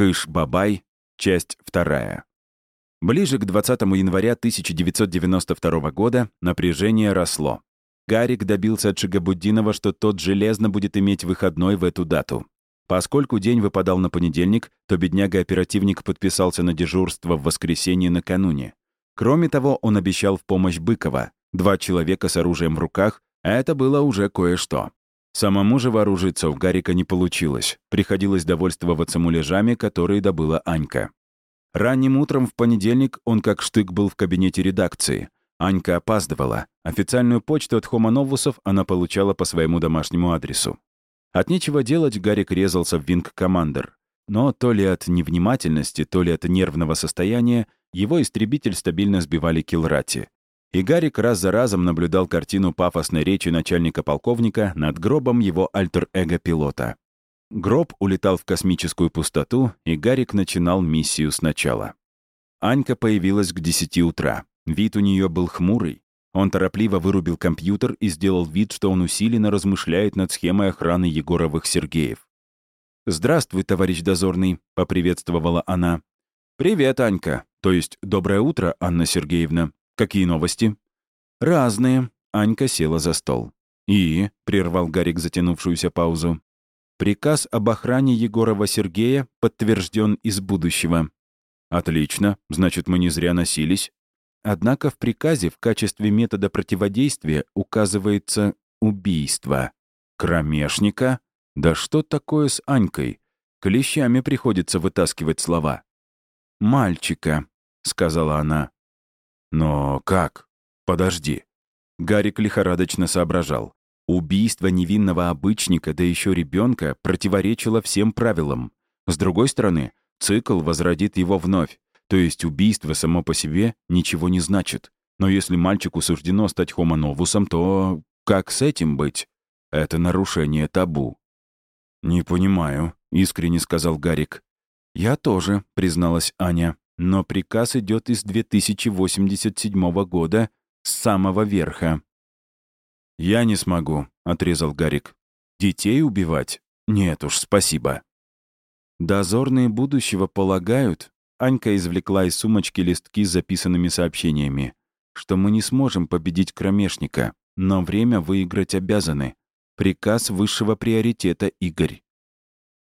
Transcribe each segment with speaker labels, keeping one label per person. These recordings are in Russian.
Speaker 1: Кыш-Бабай, часть вторая. Ближе к 20 января 1992 года напряжение росло. Гарик добился от Шигабуддинова, что тот железно будет иметь выходной в эту дату. Поскольку день выпадал на понедельник, то бедняга-оперативник подписался на дежурство в воскресенье накануне. Кроме того, он обещал в помощь Быкова. Два человека с оружием в руках — это было уже кое-что. Самому же вооружиться у Гарика не получилось. Приходилось довольствоваться муляжами, которые добыла Анька. Ранним утром в понедельник он как штык был в кабинете редакции. Анька опаздывала. Официальную почту от Хомоновусов она получала по своему домашнему адресу. От нечего делать Гарик резался в Винг Командер. Но то ли от невнимательности, то ли от нервного состояния его истребитель стабильно сбивали килрати. И Гарик раз за разом наблюдал картину пафосной речи начальника полковника над гробом его альтер-эго-пилота. Гроб улетал в космическую пустоту, и Гарик начинал миссию сначала. Анька появилась к 10 утра. Вид у нее был хмурый. Он торопливо вырубил компьютер и сделал вид, что он усиленно размышляет над схемой охраны Егоровых-Сергеев. «Здравствуй, товарищ дозорный», — поприветствовала она. «Привет, Анька. То есть доброе утро, Анна Сергеевна. Какие новости?» «Разные». Анька села за стол. «И?» — прервал Гарик затянувшуюся паузу. Приказ об охране Егорова Сергея подтвержден из будущего. Отлично, значит, мы не зря носились. Однако в приказе в качестве метода противодействия указывается убийство. Кромешника? Да что такое с Анькой? Клещами приходится вытаскивать слова. «Мальчика», — сказала она. «Но как? Подожди». Гарик лихорадочно соображал. Убийство невинного обычника, да еще ребенка, противоречило всем правилам. С другой стороны, цикл возродит его вновь. То есть убийство само по себе ничего не значит. Но если мальчику суждено стать хомоновусом, то как с этим быть? Это нарушение табу. «Не понимаю», — искренне сказал Гарик. «Я тоже», — призналась Аня. «Но приказ идет из 2087 года, с самого верха». «Я не смогу», — отрезал Гарик. «Детей убивать? Нет уж, спасибо». «Дозорные будущего полагают», — Анька извлекла из сумочки листки с записанными сообщениями, «что мы не сможем победить кромешника, но время выиграть обязаны. Приказ высшего приоритета, Игорь».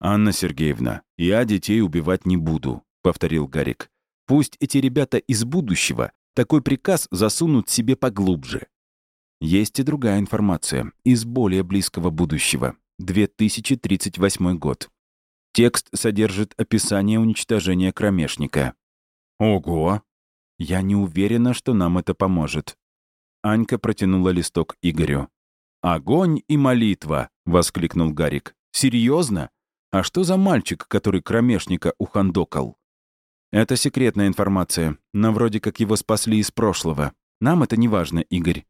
Speaker 1: «Анна Сергеевна, я детей убивать не буду», — повторил Гарик. «Пусть эти ребята из будущего такой приказ засунут себе поглубже. Есть и другая информация из более близкого будущего. 2038 год. Текст содержит описание уничтожения кромешника. Ого! Я не уверена, что нам это поможет. Анька протянула листок Игорю. «Огонь и молитва!» — воскликнул Гарик. «Серьезно? А что за мальчик, который кромешника ухандокал?» «Это секретная информация, но вроде как его спасли из прошлого. Нам это не важно, Игорь.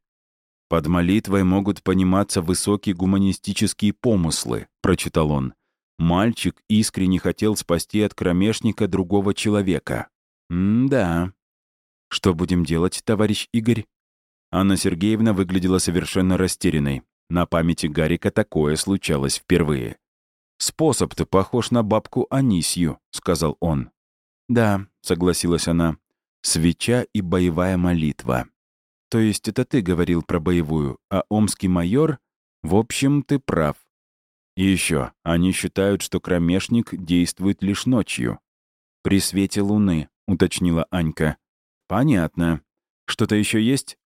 Speaker 1: «Под молитвой могут пониматься высокие гуманистические помыслы», — прочитал он. «Мальчик искренне хотел спасти от кромешника другого человека». «М-да». «Что будем делать, товарищ Игорь?» Анна Сергеевна выглядела совершенно растерянной. На памяти Гарика такое случалось впервые. «Способ-то похож на бабку Анисью», — сказал он. «Да», — согласилась она. «Свеча и боевая молитва. То есть это ты говорил про боевую, а омский майор? В общем, ты прав. И еще, они считают, что кромешник действует лишь ночью. При свете луны, уточнила Анька. Понятно. Что-то еще есть?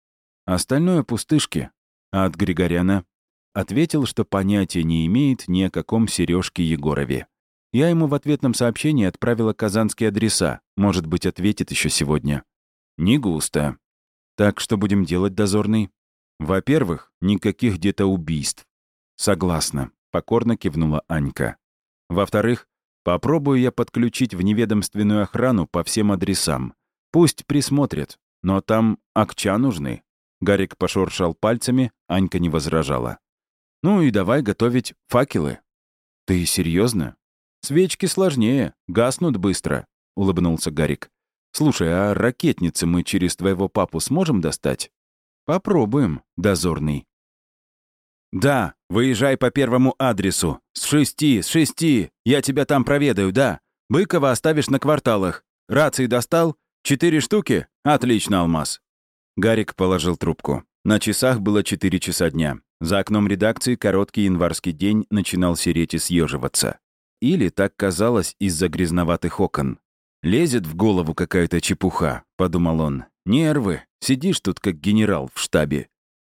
Speaker 1: Остальное пустышки. А от Григоряна? Ответил, что понятия не имеет ни о каком Сережке Егорове. Я ему в ответном сообщении отправила казанские адреса. Может быть, ответит еще сегодня. Не густо. Так что будем делать, дозорный? Во-первых, никаких где-то убийств. Согласна, покорно кивнула Анька. Во-вторых, попробую я подключить в неведомственную охрану по всем адресам. Пусть присмотрят, но там акча нужны. Гарик пошуршал пальцами, Анька не возражала. «Ну и давай готовить факелы». «Ты серьезно? Свечки сложнее, гаснут быстро», — улыбнулся Гарик. «Слушай, а ракетницы мы через твоего папу сможем достать?» «Попробуем, дозорный». «Да, выезжай по первому адресу. С шести, с шести. Я тебя там проведаю, да. Быкова оставишь на кварталах. Рации достал? Четыре штуки? Отлично, Алмаз». Гарик положил трубку. На часах было 4 часа дня. За окном редакции короткий январский день начинал сереть и съеживаться. Или так казалось из-за грязноватых окон. «Лезет в голову какая-то чепуха», — подумал он. «Нервы. Сидишь тут, как генерал в штабе».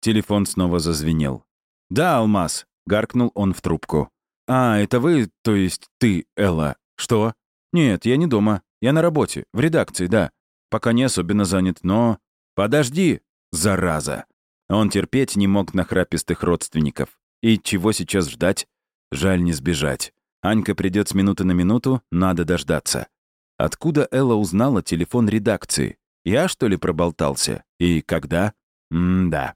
Speaker 1: Телефон снова зазвенел. «Да, Алмаз», — гаркнул он в трубку. «А, это вы, то есть ты, Элла. Что?» «Нет, я не дома. Я на работе, в редакции, да. Пока не особенно занят, но...» «Подожди, зараза!» Он терпеть не мог нахрапистых родственников. И чего сейчас ждать? Жаль не сбежать. Анька придет с минуты на минуту, надо дождаться. Откуда Элла узнала телефон редакции? Я, что ли, проболтался? И когда? М-да.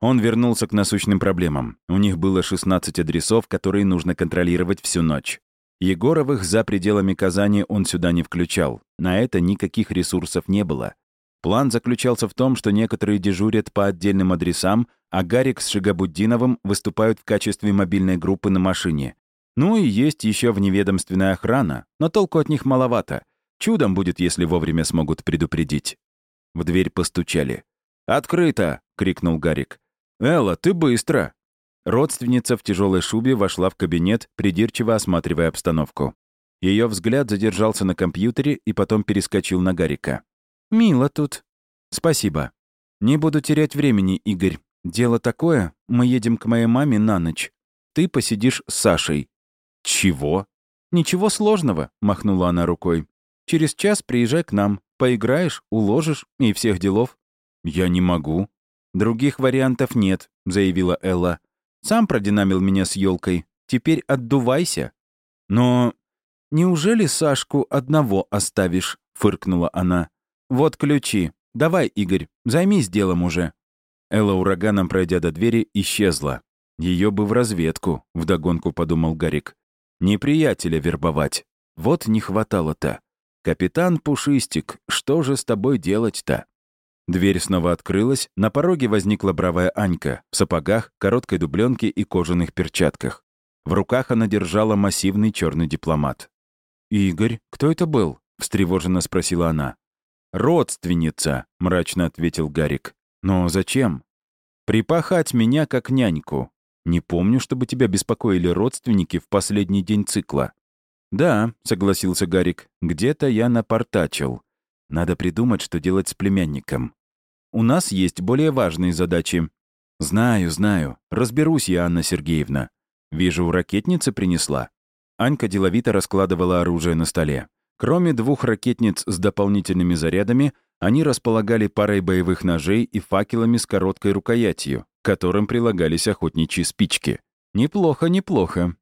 Speaker 1: Он вернулся к насущным проблемам. У них было 16 адресов, которые нужно контролировать всю ночь. Егоровых за пределами Казани он сюда не включал. На это никаких ресурсов не было. План заключался в том, что некоторые дежурят по отдельным адресам, а Гарик с Шигабуддиновым выступают в качестве мобильной группы на машине. Ну и есть еще вневедомственная охрана, но толку от них маловато. Чудом будет, если вовремя смогут предупредить. В дверь постучали. «Открыто!» — крикнул Гарик. «Элла, ты быстро!» Родственница в тяжелой шубе вошла в кабинет, придирчиво осматривая обстановку. Ее взгляд задержался на компьютере и потом перескочил на Гарика. «Мило тут». «Спасибо. Не буду терять времени, Игорь. Дело такое, мы едем к моей маме на ночь. Ты посидишь с Сашей». «Чего?» «Ничего сложного», — махнула она рукой. «Через час приезжай к нам. Поиграешь, уложишь и всех делов». «Я не могу». «Других вариантов нет», — заявила Элла. «Сам продинамил меня с елкой. Теперь отдувайся». «Но...» «Неужели Сашку одного оставишь?» — фыркнула она. «Вот ключи. Давай, Игорь, займись делом уже». Элла ураганом, пройдя до двери, исчезла. Ее бы в разведку, вдогонку подумал Гарик. Неприятеля вербовать. Вот не хватало-то. Капитан Пушистик, что же с тобой делать-то? Дверь снова открылась, на пороге возникла бравая Анька в сапогах, короткой дубленке и кожаных перчатках. В руках она держала массивный черный дипломат. «Игорь, кто это был?» — встревоженно спросила она. «Родственница», — мрачно ответил Гарик. «Но зачем?» «Припахать меня как няньку. Не помню, чтобы тебя беспокоили родственники в последний день цикла». «Да», — согласился Гарик, — «где-то я напортачил. Надо придумать, что делать с племянником. У нас есть более важные задачи». «Знаю, знаю. Разберусь я, Анна Сергеевна. Вижу, ракетница принесла». Анька деловито раскладывала оружие на столе. Кроме двух ракетниц с дополнительными зарядами, они располагали парой боевых ножей и факелами с короткой рукоятью, которым прилагались охотничьи спички. «Неплохо, неплохо».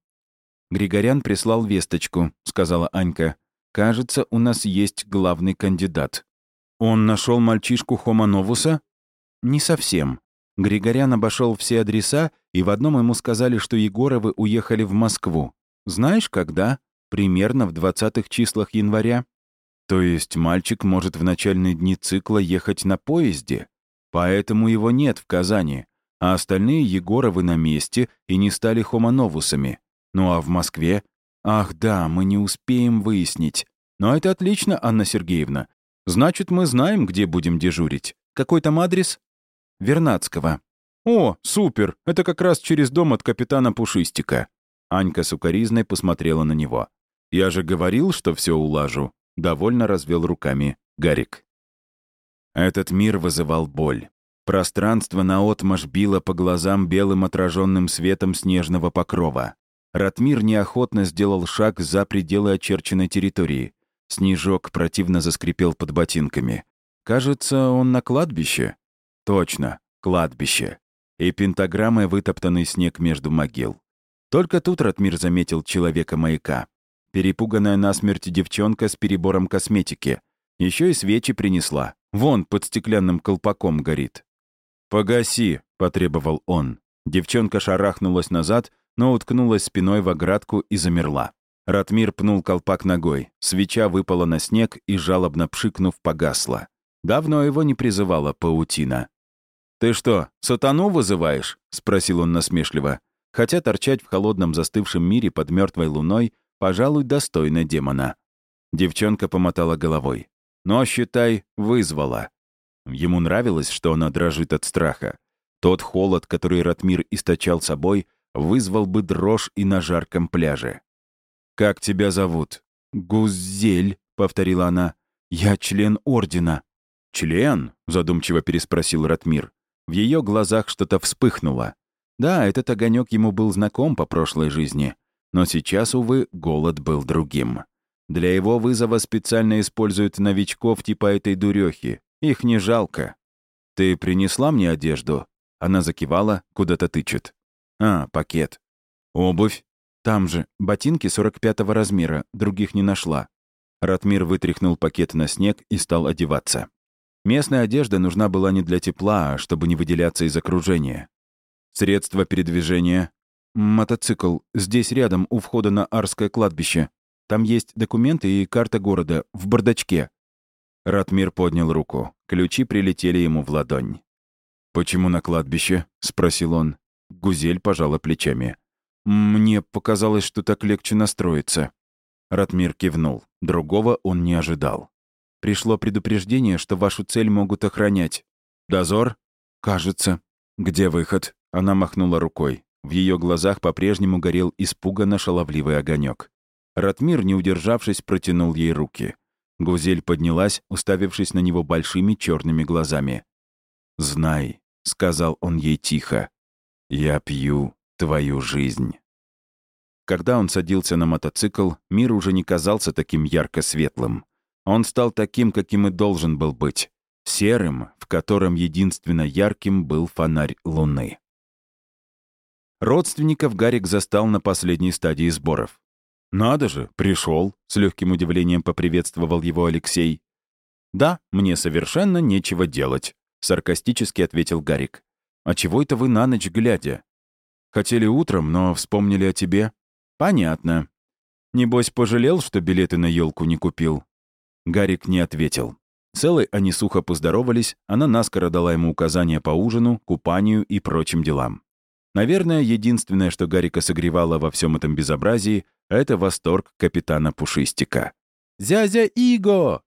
Speaker 1: «Григорян прислал весточку», — сказала Анька. «Кажется, у нас есть главный кандидат». «Он нашел мальчишку Хомановуса?» «Не совсем. Григорян обошел все адреса, и в одном ему сказали, что Егоровы уехали в Москву. Знаешь, когда?» примерно в 20-х числах января. То есть мальчик может в начальные дни цикла ехать на поезде, поэтому его нет в Казани, а остальные Егоровы на месте и не стали хомоновусами. Ну а в Москве? Ах да, мы не успеем выяснить. Но это отлично, Анна Сергеевна. Значит, мы знаем, где будем дежурить. Какой там адрес? Вернадского. О, супер! Это как раз через дом от капитана Пушистика. Анька сукоризной посмотрела на него. «Я же говорил, что все улажу», — довольно развел руками Гарик. Этот мир вызывал боль. Пространство наотмашь било по глазам белым отраженным светом снежного покрова. Ратмир неохотно сделал шаг за пределы очерченной территории. Снежок противно заскрипел под ботинками. Кажется, он на кладбище? Точно, кладбище. И пентаграммой вытоптанный снег между могил. Только тут Ратмир заметил человека-маяка. Перепуганная насмерть девчонка с перебором косметики. Еще и свечи принесла. Вон, под стеклянным колпаком горит. «Погаси», — потребовал он. Девчонка шарахнулась назад, но уткнулась спиной в оградку и замерла. Ратмир пнул колпак ногой. Свеча выпала на снег и, жалобно пшикнув, погасла. Давно его не призывала паутина. «Ты что, сатану вызываешь?» — спросил он насмешливо. Хотя торчать в холодном застывшем мире под мертвой луной пожалуй, достойна демона. Девчонка помотала головой. «Но, считай, вызвала». Ему нравилось, что она дрожит от страха. Тот холод, который Ратмир источал собой, вызвал бы дрожь и на жарком пляже. «Как тебя зовут?» «Гузель», — повторила она. «Я член Ордена». «Член?» — задумчиво переспросил Ратмир. В ее глазах что-то вспыхнуло. Да, этот огонек ему был знаком по прошлой жизни. Но сейчас, увы, голод был другим. Для его вызова специально используют новичков типа этой дурехи. Их не жалко. «Ты принесла мне одежду?» Она закивала, куда-то тычет. «А, пакет. Обувь. Там же. Ботинки 45-го размера. Других не нашла». Ратмир вытряхнул пакет на снег и стал одеваться. Местная одежда нужна была не для тепла, а чтобы не выделяться из окружения. Средства передвижения. Мотоцикл. Здесь рядом, у входа на Арское кладбище. Там есть документы и карта города. В бардачке. Ратмир поднял руку. Ключи прилетели ему в ладонь. «Почему на кладбище?» — спросил он. Гузель пожала плечами. «Мне показалось, что так легче настроиться». Ратмир кивнул. Другого он не ожидал. «Пришло предупреждение, что вашу цель могут охранять. Дозор?» «Кажется». «Где выход?» Она махнула рукой. В ее глазах по-прежнему горел испуганно шаловливый огонек. Ратмир, не удержавшись, протянул ей руки. Гузель поднялась, уставившись на него большими черными глазами. «Знай», — сказал он ей тихо, — «я пью твою жизнь». Когда он садился на мотоцикл, мир уже не казался таким ярко светлым. Он стал таким, каким и должен был быть. Серым, в котором единственно ярким был фонарь луны. Родственников Гарик застал на последней стадии сборов. «Надо же, пришел», — с легким удивлением поприветствовал его Алексей. «Да, мне совершенно нечего делать», — саркастически ответил Гарик. «А чего это вы на ночь глядя?» «Хотели утром, но вспомнили о тебе». «Понятно. Небось, пожалел, что билеты на елку не купил?» Гарик не ответил. Целой они сухо поздоровались, она наскоро дала ему указания по ужину, купанию и прочим делам. Наверное, единственное, что Гарика согревало во всем этом безобразии, это восторг капитана Пушистика. «Зязя Иго!»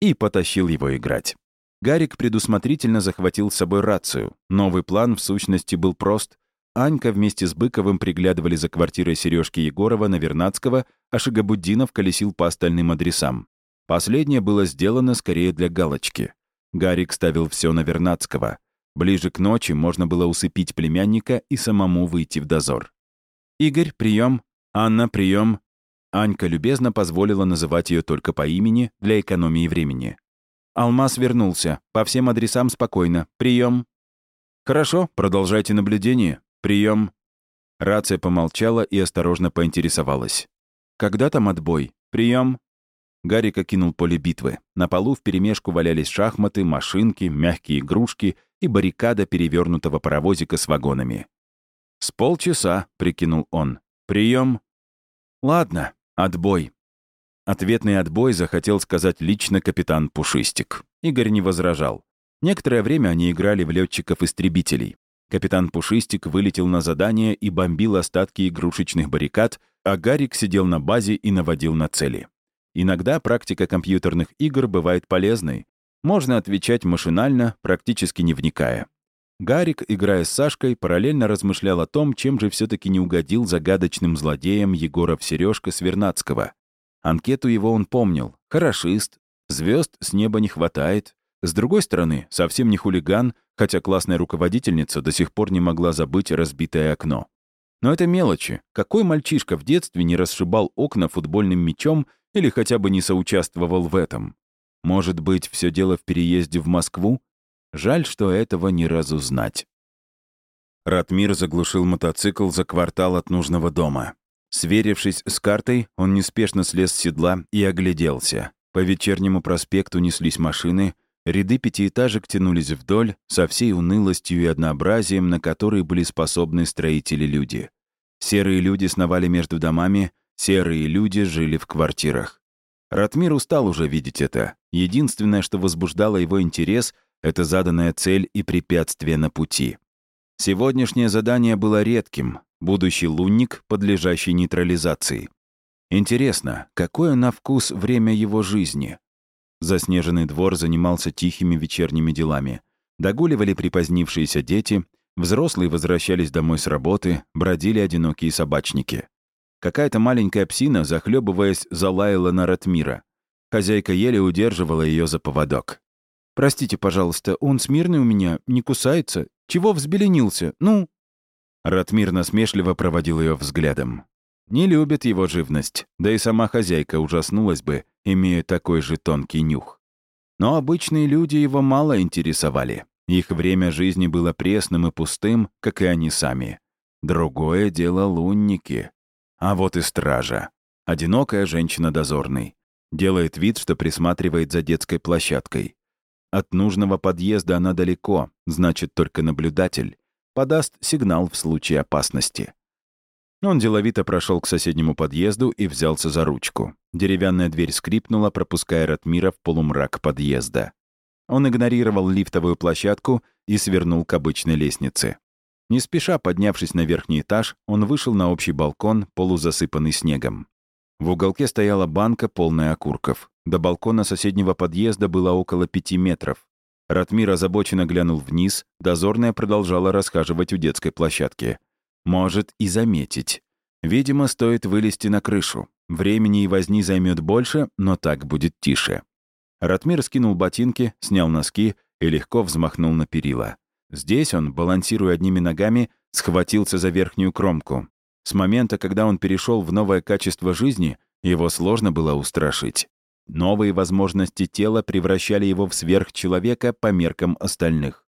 Speaker 1: И потащил его играть. Гарик предусмотрительно захватил с собой рацию. Новый план, в сущности, был прост. Анька вместе с Быковым приглядывали за квартирой Сережки Егорова на Вернадского, а Шигабуддинов колесил по остальным адресам. Последнее было сделано скорее для галочки. Гарик ставил все на Вернадского — Ближе к ночи можно было усыпить племянника и самому выйти в дозор. «Игорь, прием. Анна, прием. Анька любезно позволила называть ее только по имени для экономии времени. Алмаз вернулся. По всем адресам спокойно. Прием. «Хорошо, продолжайте наблюдение. Прием. Рация помолчала и осторожно поинтересовалась. «Когда там отбой? Прием. Гарик окинул поле битвы. На полу вперемешку валялись шахматы, машинки, мягкие игрушки и баррикада перевернутого паровозика с вагонами. «С полчаса», — прикинул он. Прием. «Ладно, отбой». Ответный отбой захотел сказать лично капитан Пушистик. Игорь не возражал. Некоторое время они играли в летчиков-истребителей. Капитан Пушистик вылетел на задание и бомбил остатки игрушечных баррикад, а Гарик сидел на базе и наводил на цели. Иногда практика компьютерных игр бывает полезной. Можно отвечать машинально, практически не вникая. Гарик, играя с Сашкой, параллельно размышлял о том, чем же все таки не угодил загадочным злодеям Егоров Сережка Свернадского. Анкету его он помнил. Хорошист. Звезд с неба не хватает. С другой стороны, совсем не хулиган, хотя классная руководительница до сих пор не могла забыть разбитое окно. Но это мелочи. Какой мальчишка в детстве не расшибал окна футбольным мячом или хотя бы не соучаствовал в этом. Может быть, все дело в переезде в Москву? Жаль, что этого ни разу знать. Ратмир заглушил мотоцикл за квартал от нужного дома. Сверившись с картой, он неспешно слез с седла и огляделся. По вечернему проспекту неслись машины, ряды пятиэтажек тянулись вдоль, со всей унылостью и однообразием, на которые были способны строители-люди. Серые люди сновали между домами, Серые люди жили в квартирах. Ратмир устал уже видеть это. Единственное, что возбуждало его интерес, это заданная цель и препятствие на пути. Сегодняшнее задание было редким — будущий лунник, подлежащий нейтрализации. Интересно, какое на вкус время его жизни? Заснеженный двор занимался тихими вечерними делами. Догуливали припозднившиеся дети, взрослые возвращались домой с работы, бродили одинокие собачники. Какая-то маленькая псина, захлебываясь, залаяла на Ратмира. Хозяйка еле удерживала ее за поводок. «Простите, пожалуйста, он смирный у меня, не кусается. Чего взбеленился? Ну?» Ратмир насмешливо проводил ее взглядом. Не любит его живность, да и сама хозяйка ужаснулась бы, имея такой же тонкий нюх. Но обычные люди его мало интересовали. Их время жизни было пресным и пустым, как и они сами. Другое дело лунники. А вот и стража. Одинокая женщина-дозорный. Делает вид, что присматривает за детской площадкой. От нужного подъезда она далеко, значит, только наблюдатель. Подаст сигнал в случае опасности. Он деловито прошел к соседнему подъезду и взялся за ручку. Деревянная дверь скрипнула, пропуская Ратмира в полумрак подъезда. Он игнорировал лифтовую площадку и свернул к обычной лестнице. Не спеша поднявшись на верхний этаж, он вышел на общий балкон, полузасыпанный снегом. В уголке стояла банка, полная окурков. До балкона соседнего подъезда было около пяти метров. Ратмир озабоченно глянул вниз, дозорная продолжала расхаживать у детской площадки. Может и заметить. Видимо, стоит вылезти на крышу. Времени и возни займет больше, но так будет тише. Ратмир скинул ботинки, снял носки и легко взмахнул на перила. Здесь он, балансируя одними ногами, схватился за верхнюю кромку. С момента, когда он перешел в новое качество жизни, его сложно было устрашить. Новые возможности тела превращали его в сверхчеловека по меркам остальных.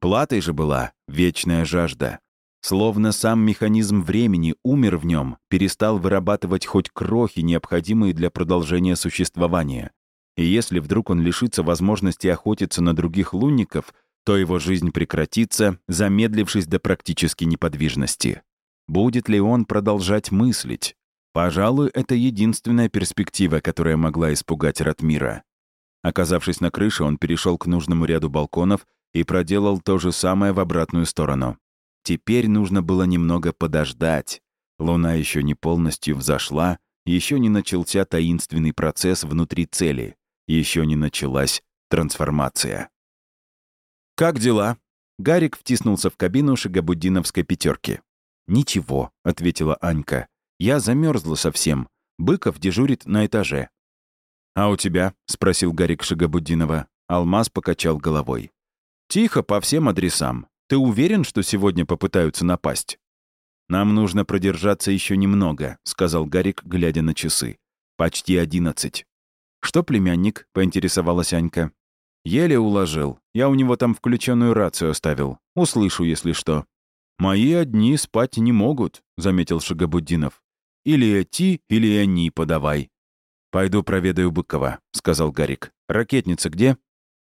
Speaker 1: Платой же была вечная жажда. Словно сам механизм времени умер в нем, перестал вырабатывать хоть крохи, необходимые для продолжения существования. И если вдруг он лишится возможности охотиться на других лунников, то его жизнь прекратится, замедлившись до практически неподвижности. Будет ли он продолжать мыслить? Пожалуй, это единственная перспектива, которая могла испугать Ратмира. Оказавшись на крыше, он перешел к нужному ряду балконов и проделал то же самое в обратную сторону. Теперь нужно было немного подождать. Луна еще не полностью взошла, еще не начался таинственный процесс внутри цели, еще не началась трансформация. «Как дела?» Гарик втиснулся в кабину шагабуддиновской пятерки. «Ничего», — ответила Анька. «Я замерзла совсем. Быков дежурит на этаже». «А у тебя?» — спросил Гарик Шагабуддинова. Алмаз покачал головой. «Тихо по всем адресам. Ты уверен, что сегодня попытаются напасть?» «Нам нужно продержаться еще немного», — сказал Гарик, глядя на часы. «Почти одиннадцать». «Что, племянник?» — поинтересовалась Анька. «Еле уложил. Я у него там включенную рацию оставил. Услышу, если что». «Мои одни спать не могут», — заметил Шагабуддинов. «Или эти, или они подавай». «Пойду проведаю Быкова», — сказал Гарик. «Ракетница где?»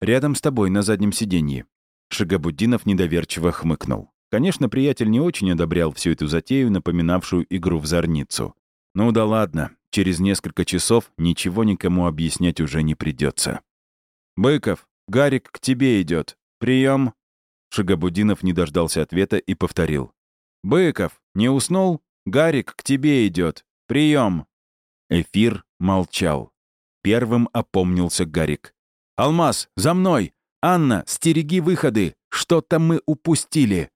Speaker 1: «Рядом с тобой, на заднем сиденье». Шагабуддинов недоверчиво хмыкнул. Конечно, приятель не очень одобрял всю эту затею, напоминавшую игру в зорницу. Ну да ладно, через несколько часов ничего никому объяснять уже не придется. «Быков, Гарик к тебе идет. Прием. Шагабудинов не дождался ответа и повторил. «Быков, не уснул? Гарик к тебе идет. Прием. Эфир молчал. Первым опомнился Гарик. «Алмаз, за мной! «Анна, стереги выходы! Что-то мы упустили!»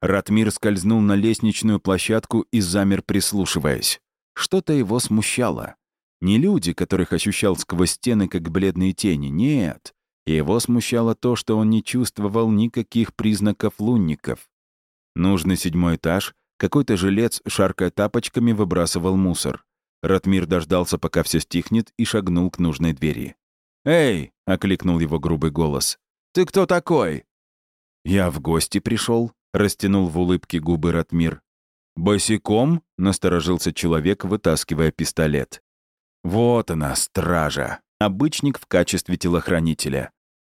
Speaker 1: Ратмир скользнул на лестничную площадку и замер, прислушиваясь. Что-то его смущало. Не люди, которых ощущал сквозь стены, как бледные тени, нет. Его смущало то, что он не чувствовал никаких признаков лунников. Нужный седьмой этаж, какой-то жилец, шаркая тапочками, выбрасывал мусор. Ратмир дождался, пока все стихнет, и шагнул к нужной двери. «Эй!» — окликнул его грубый голос. «Ты кто такой?» «Я в гости пришел», — растянул в улыбке губы Ратмир. «Босиком?» — насторожился человек, вытаскивая пистолет. «Вот она, стража. Обычник в качестве телохранителя.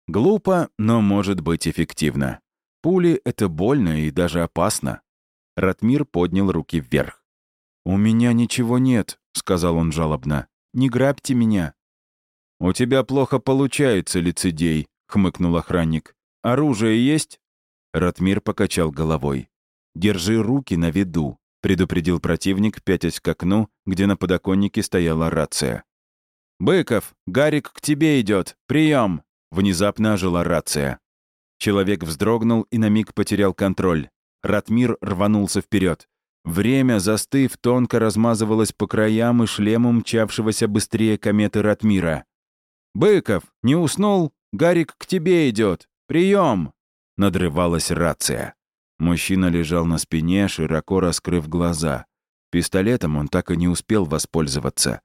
Speaker 1: Глупо, но может быть эффективно. Пули — это больно и даже опасно». Ратмир поднял руки вверх. «У меня ничего нет», — сказал он жалобно. «Не грабьте меня. «У тебя плохо получается, лицедей», — хмыкнул охранник. «Оружие есть?» Ратмир покачал головой. «Держи руки на виду. — предупредил противник, пятясь к окну, где на подоконнике стояла рация. «Быков, Гарик к тебе идет. Прием!» Внезапно ожила рация. Человек вздрогнул и на миг потерял контроль. Ратмир рванулся вперед. Время, застыв, тонко размазывалось по краям и шлему мчавшегося быстрее кометы Ратмира. «Быков, не уснул? Гарик к тебе идет. Прием!» Надрывалась рация. Мужчина лежал на спине, широко раскрыв глаза. Пистолетом он так и не успел воспользоваться.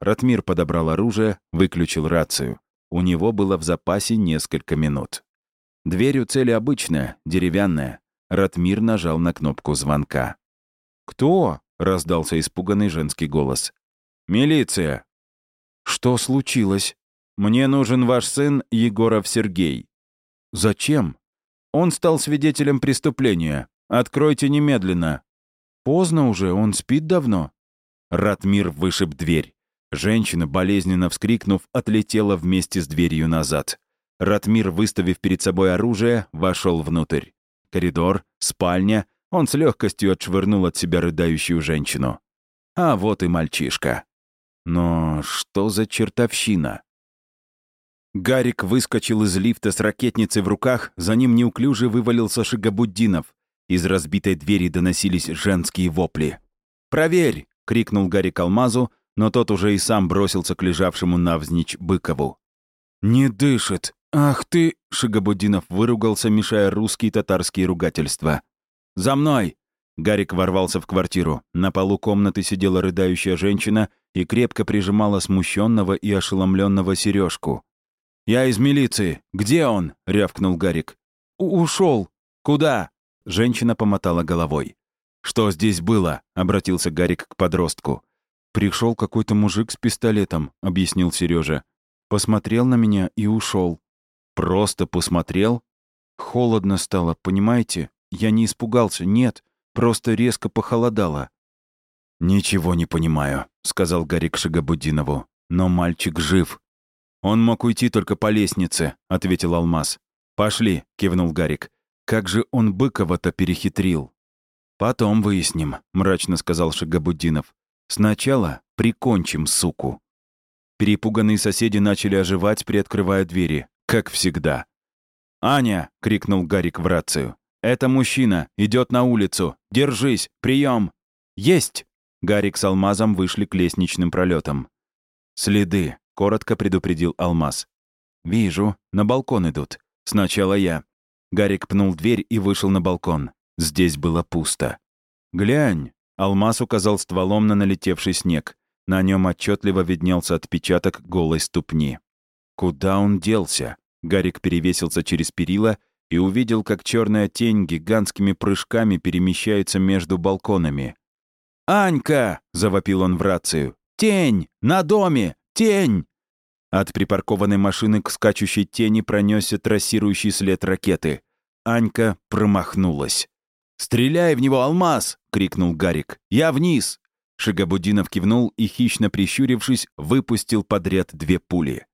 Speaker 1: Ратмир подобрал оружие, выключил рацию. У него было в запасе несколько минут. Дверь у цели обычная, деревянная. Ратмир нажал на кнопку звонка. «Кто?» — раздался испуганный женский голос. «Милиция!» «Что случилось?» «Мне нужен ваш сын Егоров Сергей». «Зачем?» «Он стал свидетелем преступления. Откройте немедленно». «Поздно уже, он спит давно». Ратмир вышиб дверь. Женщина, болезненно вскрикнув, отлетела вместе с дверью назад. Ратмир, выставив перед собой оружие, вошел внутрь. Коридор, спальня. Он с легкостью отшвырнул от себя рыдающую женщину. А вот и мальчишка. Но что за чертовщина? Гарик выскочил из лифта с ракетницей в руках, за ним неуклюже вывалился Шигабуддинов. Из разбитой двери доносились женские вопли. «Проверь!» — крикнул Гарик Алмазу, но тот уже и сам бросился к лежавшему навзничь Быкову. «Не дышит! Ах ты!» — Шигабудинов выругался, мешая русские и татарские ругательства. «За мной!» Гарик ворвался в квартиру. На полу комнаты сидела рыдающая женщина и крепко прижимала смущенного и ошеломленного сережку. «Я из милиции. Где он?» — рявкнул Гарик. «Ушел. Куда?» Женщина помотала головой. «Что здесь было?» — обратился Гарик к подростку. «Пришел какой-то мужик с пистолетом», — объяснил Сережа. Посмотрел на меня и ушел. Просто посмотрел? Холодно стало, понимаете? Я не испугался, нет, просто резко похолодало. «Ничего не понимаю», — сказал Гарик Шагабудинову. «Но мальчик жив». «Он мог уйти только по лестнице», — ответил Алмаз. «Пошли», — кивнул Гарик. «Как же он Быкова-то перехитрил?» «Потом выясним», — мрачно сказал Шагабудинов. Сначала прикончим суку. Перепуганные соседи начали оживать, приоткрывая двери, как всегда. «Аня!» — крикнул Гарик в рацию. «Это мужчина, идет на улицу. Держись, прием!» «Есть!» Гарик с Алмазом вышли к лестничным пролетам. «Следы», — коротко предупредил Алмаз. «Вижу, на балкон идут. Сначала я». Гарик пнул дверь и вышел на балкон. Здесь было пусто. «Глянь!» Алмаз указал стволом на налетевший снег. На нем отчетливо виднелся отпечаток голой ступни. Куда он делся? Гарик перевесился через перила и увидел, как черная тень гигантскими прыжками перемещается между балконами. «Анька!» — завопил он в рацию. «Тень! На доме! Тень!» От припаркованной машины к скачущей тени пронесся трассирующий след ракеты. Анька промахнулась. «Стреляй в него, алмаз!» — крикнул Гарик. «Я вниз!» Шигабудинов кивнул и, хищно прищурившись, выпустил подряд две пули.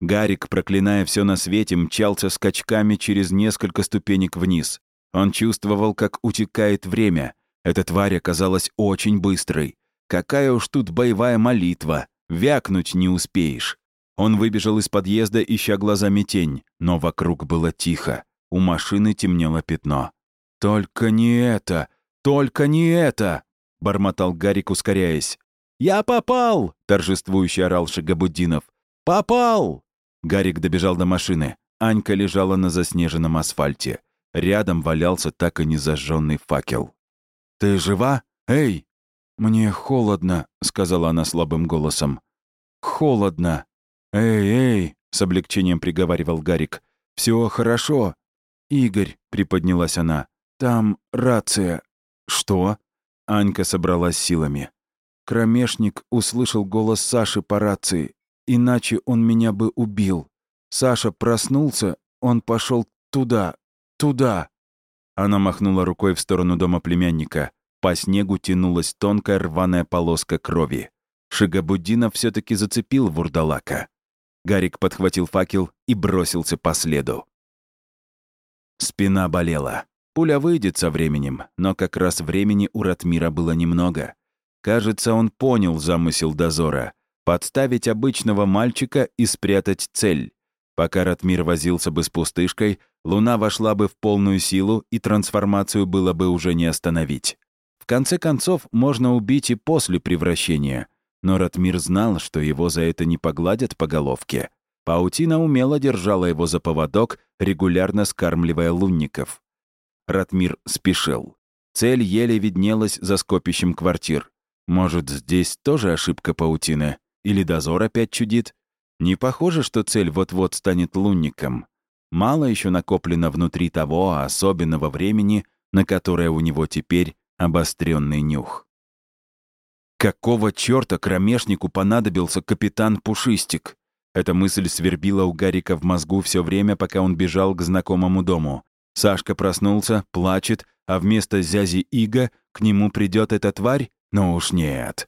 Speaker 1: Гарик, проклиная все на свете, мчался скачками через несколько ступенек вниз. Он чувствовал, как утекает время. Эта тварь оказалась очень быстрой. Какая уж тут боевая молитва. Вякнуть не успеешь. Он выбежал из подъезда, ища глазами тень, но вокруг было тихо. У машины темнело пятно. «Только не это! Только не это!» — бормотал Гарик, ускоряясь. «Я попал!» — торжествующе орал Шагабуддинов. «Попал!» Гарик добежал до машины. Анька лежала на заснеженном асфальте. Рядом валялся так и не зажженный факел. «Ты жива? Эй!» «Мне холодно», — сказала она слабым голосом. «Холодно». «Эй, эй!» — с облегчением приговаривал Гарик. «Все хорошо». «Игорь», — приподнялась она. «Там рация». «Что?» Анька собралась силами. Кромешник услышал голос Саши по рации. Иначе он меня бы убил. Саша проснулся, он пошел туда, туда. Она махнула рукой в сторону дома племянника. По снегу тянулась тонкая рваная полоска крови. Шигабуддинов все таки зацепил вурдалака. Гарик подхватил факел и бросился по следу. Спина болела. Пуля выйдет со временем, но как раз времени у Ратмира было немного. Кажется, он понял замысел дозора — подставить обычного мальчика и спрятать цель. Пока Ратмир возился бы с пустышкой, Луна вошла бы в полную силу, и трансформацию было бы уже не остановить. В конце концов, можно убить и после превращения. Но Ратмир знал, что его за это не погладят по головке. Паутина умело держала его за поводок, регулярно скармливая лунников. Ратмир спешил. Цель еле виднелась за скопищем квартир. Может, здесь тоже ошибка паутины? Или дозор опять чудит? Не похоже, что цель вот-вот станет лунником. Мало еще накоплено внутри того особенного времени, на которое у него теперь обостренный нюх. Какого черта кромешнику понадобился капитан Пушистик? Эта мысль свербила у Гарика в мозгу все время, пока он бежал к знакомому дому. Сашка проснулся, плачет, а вместо зязи Ига к нему придет эта тварь? Ну уж нет.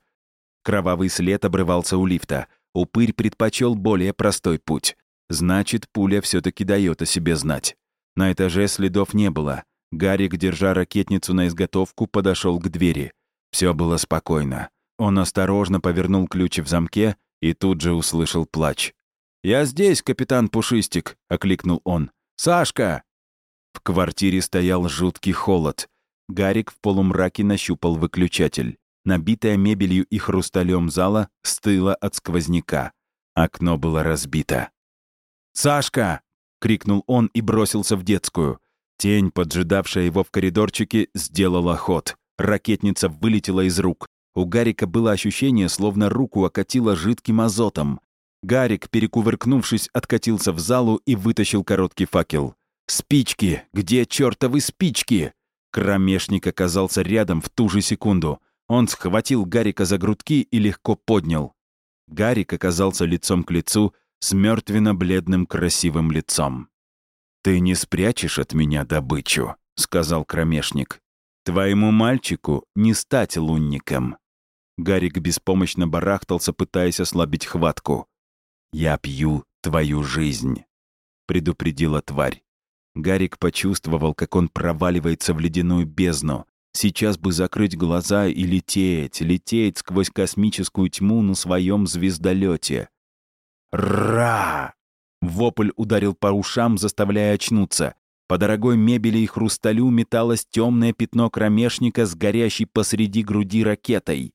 Speaker 1: Кровавый след обрывался у лифта. Упырь предпочел более простой путь. Значит, пуля все таки дает о себе знать. На этаже следов не было. Гарик, держа ракетницу на изготовку, подошел к двери. Все было спокойно. Он осторожно повернул ключи в замке и тут же услышал плач. «Я здесь, капитан Пушистик», — окликнул он. «Сашка!» В квартире стоял жуткий холод. Гарик в полумраке нащупал выключатель. Набитая мебелью и хрусталем зала стыла от сквозняка. Окно было разбито. «Сашка!» — крикнул он и бросился в детскую. Тень, поджидавшая его в коридорчике, сделала ход. Ракетница вылетела из рук. У Гарика было ощущение, словно руку окатило жидким азотом. Гарик, перекувыркнувшись, откатился в залу и вытащил короткий факел. «Спички! Где чертовы спички?» Кромешник оказался рядом в ту же секунду. Он схватил Гарика за грудки и легко поднял. Гарик оказался лицом к лицу с мертвенно-бледным красивым лицом. «Ты не спрячешь от меня добычу», — сказал кромешник. «Твоему мальчику не стать лунником». Гарик беспомощно барахтался, пытаясь ослабить хватку. «Я пью твою жизнь», — предупредила тварь. Гарик почувствовал, как он проваливается в ледяную бездну. Сейчас бы закрыть глаза и лететь, лететь сквозь космическую тьму на своем звездолете. «Ра!» Вопль ударил по ушам, заставляя очнуться. По дорогой мебели и хрусталю металось темное пятно кромешника с горящей посреди груди ракетой.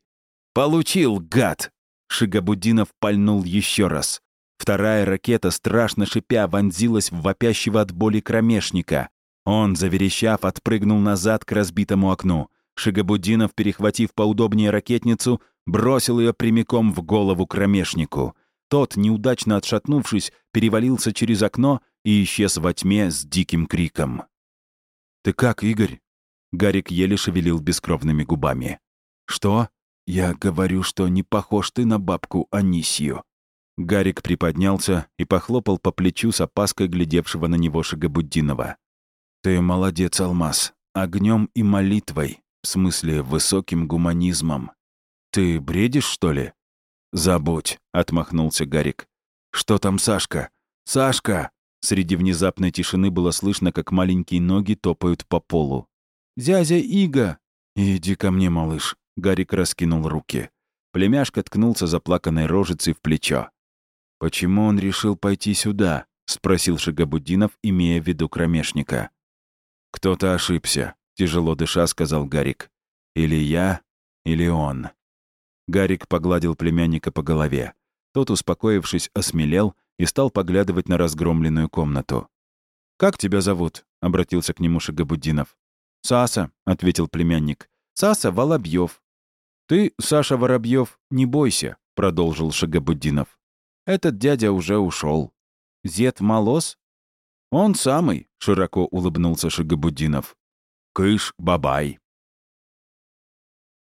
Speaker 1: «Получил, гад!» Шигабудинов пальнул еще раз. Вторая ракета, страшно шипя, вонзилась в вопящего от боли кромешника. Он, заверещав, отпрыгнул назад к разбитому окну. Шигабудинов, перехватив поудобнее ракетницу, бросил ее прямиком в голову кромешнику. Тот, неудачно отшатнувшись, перевалился через окно и исчез во тьме с диким криком. «Ты как, Игорь?» Гарик еле шевелил бескровными губами. «Что? Я говорю, что не похож ты на бабку Анисию». Гарик приподнялся и похлопал по плечу с опаской глядевшего на него Шагабуддинова. «Ты молодец, Алмаз. Огнем и молитвой. В смысле, высоким гуманизмом. Ты бредишь, что ли?» «Забудь», — отмахнулся Гарик. «Что там Сашка? Сашка!» Среди внезапной тишины было слышно, как маленькие ноги топают по полу. «Зязя Ига!» «Иди ко мне, малыш!» Гарик раскинул руки. Племяшка ткнулся заплаканной рожицей в плечо. «Почему он решил пойти сюда?» — спросил Шагабуддинов, имея в виду кромешника. «Кто-то ошибся», — тяжело дыша сказал Гарик. «Или я, или он». Гарик погладил племянника по голове. Тот, успокоившись, осмелел и стал поглядывать на разгромленную комнату. «Как тебя зовут?» — обратился к нему Шагабуддинов. «Саса», — ответил племянник. «Саса Волобьев». «Ты, Саша Воробьев, не бойся», — продолжил Шагабуддинов. Этот дядя уже ушел. Зет Малос? Он самый, широко улыбнулся Шагабудинов. Кыш Бабай.